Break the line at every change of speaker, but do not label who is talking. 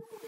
you